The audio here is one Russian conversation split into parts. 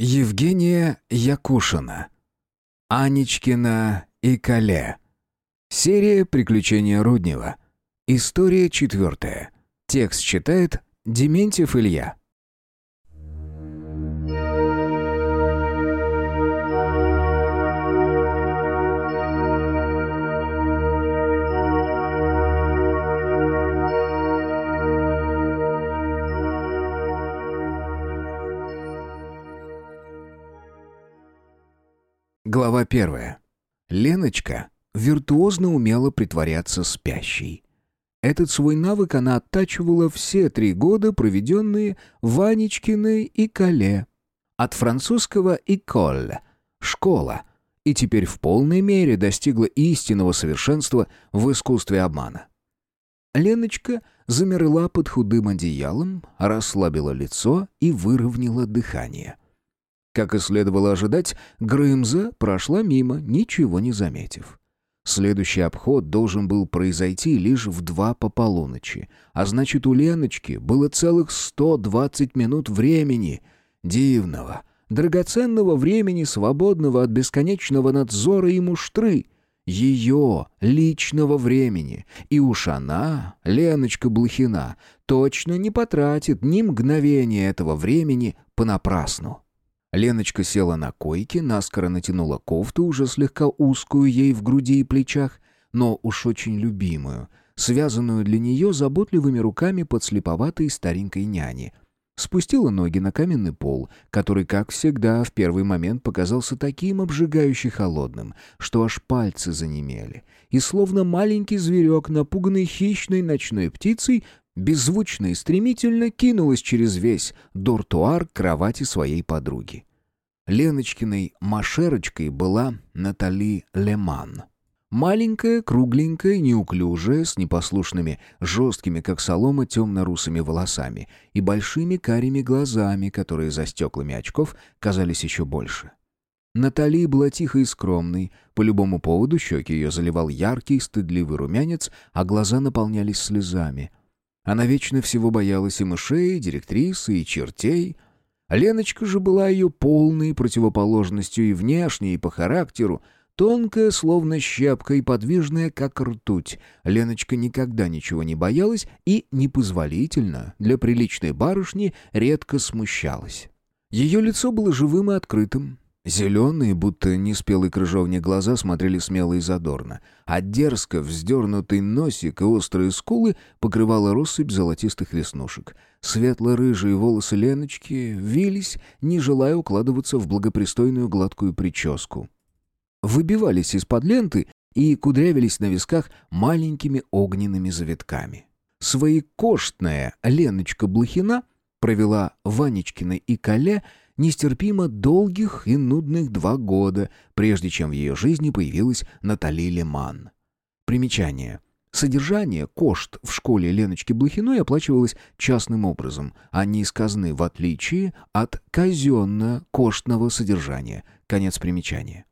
Евгения Якушина. Анечкина и Кале. Серия «Приключения Руднева». История четвертая. Текст читает Дементьев Илья. Глава первая. Леночка виртуозно умела притворяться спящей. Этот свой навык она оттачивала все три года, проведенные в Анечкиной и Кале. От французского «école» — «школа», и теперь в полной мере достигла истинного совершенства в искусстве обмана. Леночка замерла под худым одеялом, расслабила лицо и выровняла дыхание — как и следовало ожидать, Грымза прошла мимо, ничего не заметив. Следующий обход должен был произойти лишь в два по полуночи, а значит, у Леночки было целых 120 минут времени. Дивного, драгоценного времени, свободного от бесконечного надзора и муштры. Ее личного времени. И уж она, Леночка Блохина, точно не потратит ни мгновения этого времени понапрасну. Леночка села на койке, наскоро натянула кофту, уже слегка узкую ей в груди и плечах, но уж очень любимую, связанную для нее заботливыми руками под слеповатой старенькой няни. Спустила ноги на каменный пол, который, как всегда, в первый момент показался таким обжигающе холодным, что аж пальцы занемели. И словно маленький зверек, напуганный хищной ночной птицей, беззвучно и стремительно кинулась через весь дортуар к кровати своей подруги. Леночкиной машерочкой была Натали Леман. Маленькая, кругленькая, неуклюжая, с непослушными, жесткими, как солома, темно-русыми волосами и большими карими глазами, которые за стеклами очков казались еще больше. Натали была тихой и скромной, по любому поводу щеки ее заливал яркий, стыдливый румянец, а глаза наполнялись слезами. Она вечно всего боялась и мышей, и директрисы, и чертей. Леночка же была ее полной противоположностью и внешне, и по характеру. Тонкая, словно щепка, и подвижная, как ртуть. Леночка никогда ничего не боялась и непозволительно для приличной барышни редко смущалась. Ее лицо было живым и открытым, Зеленые, будто неспелый крыжовник глаза смотрели смело и задорно, а дерзко вздернутый носик и острые скулы покрывала россыпь золотистых веснушек. Светло-рыжие волосы Леночки вились, не желая укладываться в благопристойную гладкую прическу. Выбивались из-под ленты и кудрявились на висках маленькими огненными завитками. Своекоштная Леночка Блохина провела Ванечкиной и Кале нестерпимо долгих и нудных два года, прежде чем в ее жизни появилась Натали Леман. Примечание. Содержание кошт в школе Леночки Блохиной оплачивалось частным образом, а не из казны, в отличие от казенно-коштного содержания. Конец примечания.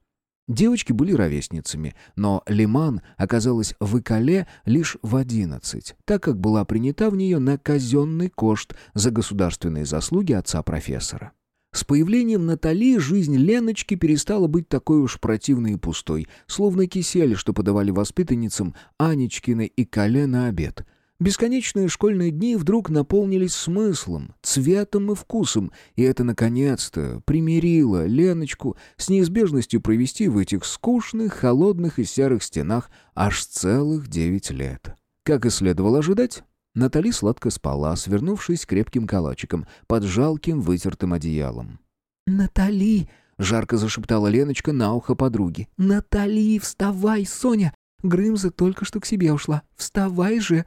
Девочки были ровесницами, но Лиман оказалась в Икале лишь в одиннадцать, так как была принята в нее на казенный кошт за государственные заслуги отца профессора. С появлением Натали жизнь Леночки перестала быть такой уж противной и пустой, словно кисель, что подавали воспитанницам Анечкины и Кале на обед. Бесконечные школьные дни вдруг наполнились смыслом, цветом и вкусом, и это, наконец-то, примирило Леночку с неизбежностью провести в этих скучных, холодных и серых стенах аж целых девять лет. Как и следовало ожидать, Натали сладко спала, свернувшись крепким калачиком под жалким вытертым одеялом. «Натали!» — жарко зашептала Леночка на ухо подруги. «Натали, вставай, Соня! Грымза только что к себе ушла. Вставай же!»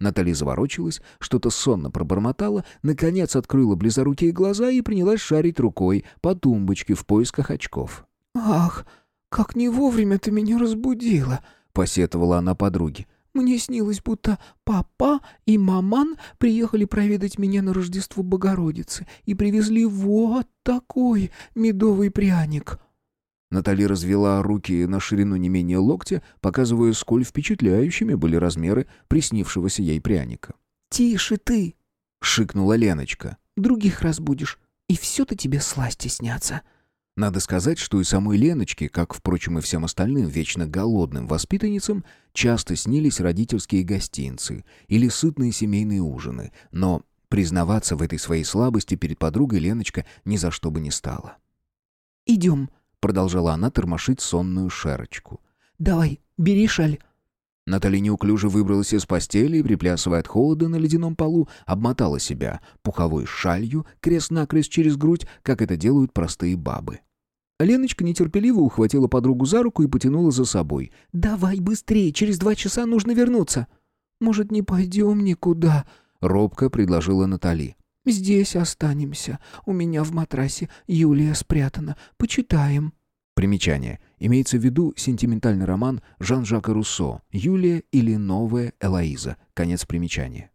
Натали заворочилась, что-то сонно пробормотала, наконец открыла близорукие глаза и принялась шарить рукой по тумбочке в поисках очков. «Ах, как не вовремя ты меня разбудила!» — посетовала она подруге. Мне снилось, будто папа и маман приехали проведать меня на Рождество Богородицы и привезли вот такой медовый пряник». Натали развела руки на ширину не менее локтя, показывая, сколь впечатляющими были размеры приснившегося ей пряника. «Тише ты!» — шикнула Леночка. «Других разбудишь. И все-то тебе сласти снятся». Надо сказать, что и самой Леночке, как, впрочем, и всем остальным вечно голодным воспитанницам, часто снились родительские гостинцы или сытные семейные ужины, но признаваться в этой своей слабости перед подругой Леночка ни за что бы не стала. «Идем», — продолжала она тормошить сонную шерочку. «Давай, бери шаль». Наталья неуклюже выбралась из постели и, приплясывая от холода на ледяном полу, обмотала себя пуховой шалью крест-накрест через грудь, как это делают простые бабы. Леночка нетерпеливо ухватила подругу за руку и потянула за собой. «Давай быстрее, через два часа нужно вернуться». «Может, не пойдем никуда?» — робко предложила Натали. «Здесь останемся. У меня в матрасе Юлия спрятана. Почитаем». Примечание. Имеется в виду сентиментальный роман Жан-Жака Руссо «Юлия или новая Элоиза». Конец примечания.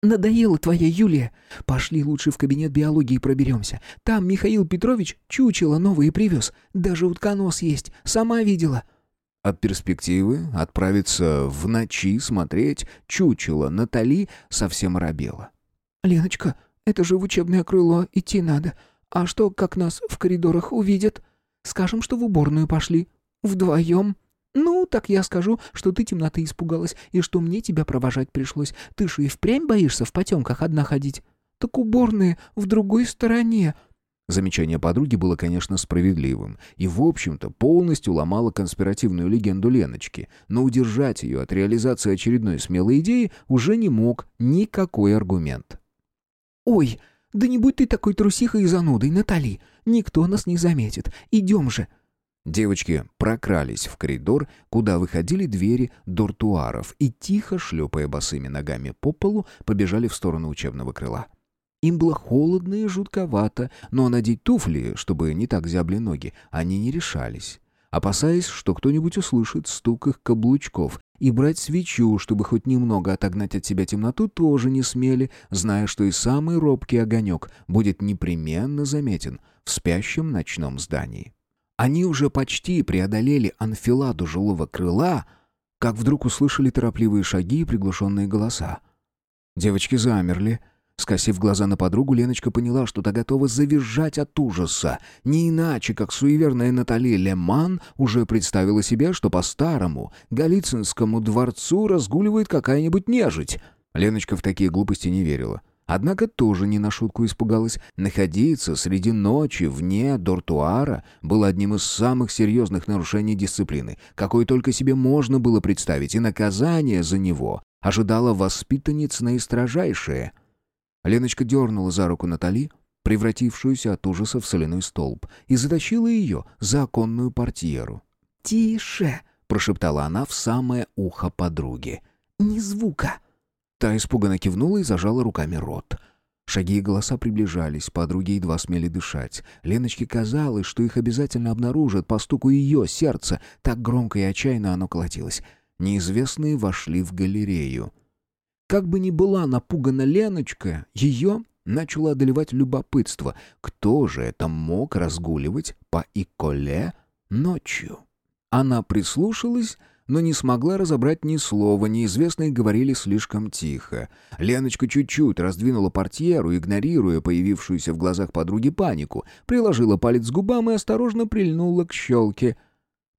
«Надоела твоя Юлия. Пошли лучше в кабинет биологии проберемся. Там Михаил Петрович чучело новые привез. Даже утконос есть. Сама видела». От перспективы отправиться в ночи смотреть чучело Натали совсем оробела. «Леночка, это же в учебное крыло идти надо. А что, как нас в коридорах увидят?» Скажем, что в уборную пошли. Вдвоем. Ну, так я скажу, что ты темноты испугалась, и что мне тебя провожать пришлось. Ты же и впрямь боишься в потемках одна ходить. Так уборные в другой стороне. Замечание подруги было, конечно, справедливым, и, в общем-то, полностью ломало конспиративную легенду Леночки, но удержать ее от реализации очередной смелой идеи уже не мог никакой аргумент. «Ой, да не будь ты такой трусихой и занудой, Натали. Никто нас не заметит. Идем же». Девочки прокрались в коридор, куда выходили двери дортуаров, и, тихо шлепая босыми ногами по полу, побежали в сторону учебного крыла. Им было холодно и жутковато, но надеть туфли, чтобы не так зябли ноги, они не решались опасаясь, что кто-нибудь услышит стук их каблучков, и брать свечу, чтобы хоть немного отогнать от себя темноту, тоже не смели, зная, что и самый робкий огонек будет непременно заметен в спящем ночном здании. Они уже почти преодолели анфиладу жилого крыла, как вдруг услышали торопливые шаги и приглушенные голоса. Девочки замерли — Скосив глаза на подругу, Леночка поняла, что та готова завизжать от ужаса. Не иначе, как суеверная Натали Леман уже представила себе, что по старому Голицынскому дворцу разгуливает какая-нибудь нежить. Леночка в такие глупости не верила. Однако тоже не на шутку испугалась. Находиться среди ночи вне дортуара было одним из самых серьезных нарушений дисциплины, какое только себе можно было представить, и наказание за него ожидало воспитанниц наистрожайшее — Леночка дернула за руку Натали, превратившуюся от ужаса в соляной столб, и затащила ее за оконную портьеру. «Тише!» — прошептала она в самое ухо подруги. «Ни звука!» Та испуганно кивнула и зажала руками рот. Шаги и голоса приближались, подруги едва смели дышать. Леночке казалось, что их обязательно обнаружат по стуку ее сердца. Так громко и отчаянно оно колотилось. Неизвестные вошли в галерею. Как бы ни была напугана Леночка, ее начало одолевать любопытство. Кто же это мог разгуливать по Иколе ночью? Она прислушалась, но не смогла разобрать ни слова, неизвестные говорили слишком тихо. Леночка чуть-чуть раздвинула портьеру, игнорируя появившуюся в глазах подруги панику, приложила палец к губам и осторожно прильнула к щелке.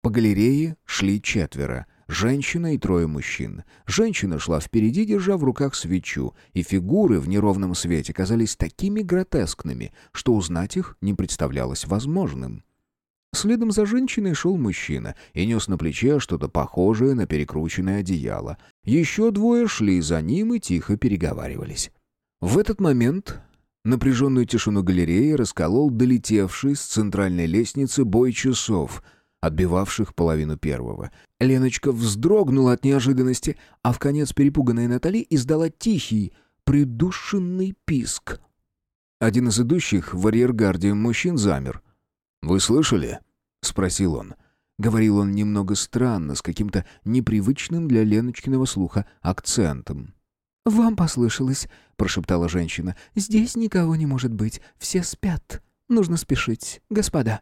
По галерее шли четверо — Женщина и трое мужчин. Женщина шла впереди, держа в руках свечу, и фигуры в неровном свете казались такими гротескными, что узнать их не представлялось возможным. Следом за женщиной шел мужчина и нес на плече что-то похожее на перекрученное одеяло. Еще двое шли за ним и тихо переговаривались. В этот момент напряженную тишину галереи расколол долетевший с центральной лестницы бой часов — отбивавших половину первого. Леночка вздрогнула от неожиданности, а в конец перепуганная Натали издала тихий, придушенный писк. Один из идущих в арьергарде мужчин замер. «Вы слышали?» — спросил он. Говорил он немного странно, с каким-то непривычным для Леночкиного слуха акцентом. «Вам послышалось», — прошептала женщина. «Здесь никого не может быть. Все спят. Нужно спешить, господа».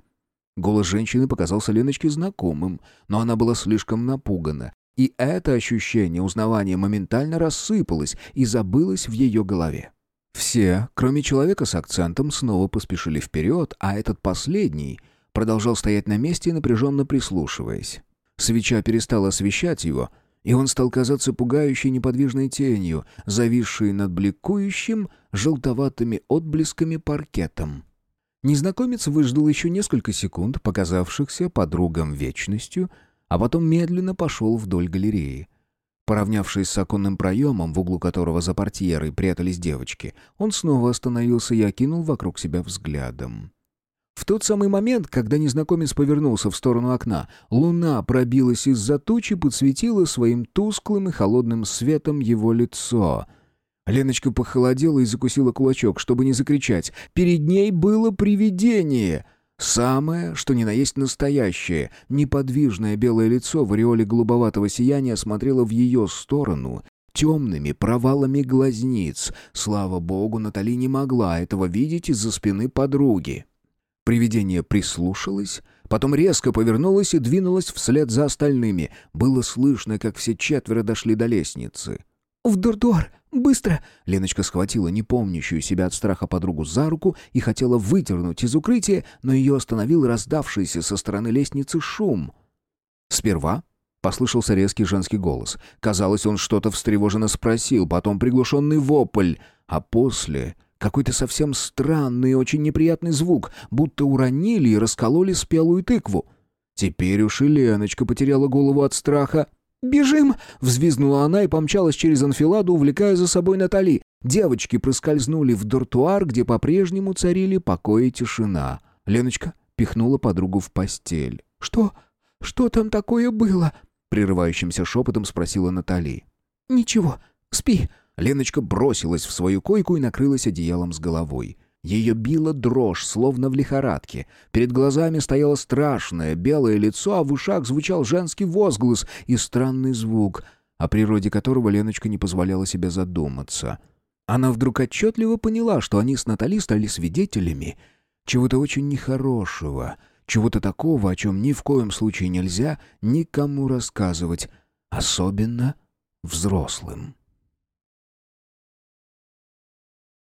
Голос женщины показался Леночке знакомым, но она была слишком напугана, и это ощущение узнавания моментально рассыпалось и забылось в ее голове. Все, кроме человека с акцентом, снова поспешили вперед, а этот последний продолжал стоять на месте, напряженно прислушиваясь. Свеча перестала освещать его, и он стал казаться пугающей неподвижной тенью, зависшей над бликующим желтоватыми отблесками паркетом. Незнакомец выждал еще несколько секунд, показавшихся подругам вечностью, а потом медленно пошел вдоль галереи. Поравнявшись с оконным проемом, в углу которого за портьерой прятались девочки, он снова остановился и окинул вокруг себя взглядом. В тот самый момент, когда незнакомец повернулся в сторону окна, луна пробилась из-за тучи и подсветила своим тусклым и холодным светом его лицо. Леночка похолодела и закусила кулачок, чтобы не закричать. Перед ней было привидение — Самое, что ни на есть настоящее, неподвижное белое лицо в ореоле голубоватого сияния смотрело в ее сторону темными провалами глазниц. Слава богу, Натали не могла этого видеть из-за спины подруги. Привидение прислушалось, потом резко повернулось и двинулось вслед за остальными. Было слышно, как все четверо дошли до лестницы. «В дурдуар! Быстро!» Леночка схватила непомнящую себя от страха подругу за руку и хотела вытернуть из укрытия, но ее остановил раздавшийся со стороны лестницы шум. Сперва послышался резкий женский голос. Казалось, он что-то встревоженно спросил, потом приглушенный вопль, а после какой-то совсем странный и очень неприятный звук, будто уронили и раскололи спелую тыкву. Теперь уж и Леночка потеряла голову от страха. «Бежим!» — взвизгнула она и помчалась через анфиладу, увлекая за собой Натали. Девочки проскользнули в дуртуар, где по-прежнему царили покой и тишина. Леночка пихнула подругу в постель. «Что? Что там такое было?» — прерывающимся шепотом спросила Натали. «Ничего, спи», Леночка бросилась в свою койку и накрылась одеялом с головой. Ее била дрожь, словно в лихорадке. Перед глазами стояло страшное белое лицо, а в ушах звучал женский возглас и странный звук, о природе которого Леночка не позволяла себе задуматься. Она вдруг отчетливо поняла, что они с Натали стали свидетелями чего-то очень нехорошего, чего-то такого, о чем ни в коем случае нельзя никому рассказывать, особенно взрослым.